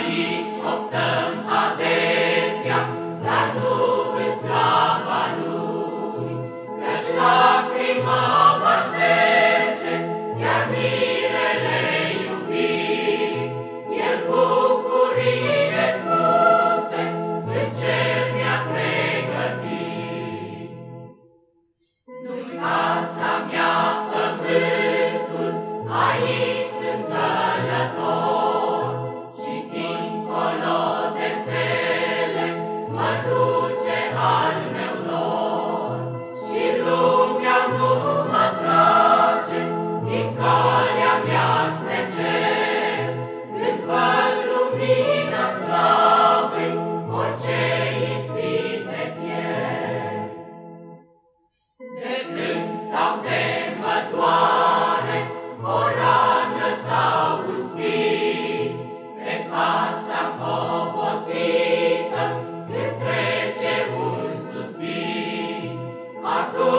aici oftăm adesea, dar nu în slava Lui, căci lacrima mă șterge, iar mirele iubit, El bucurile spuse în cel mi-a pregătit. Nu-i casa mea pământul, aici Marco.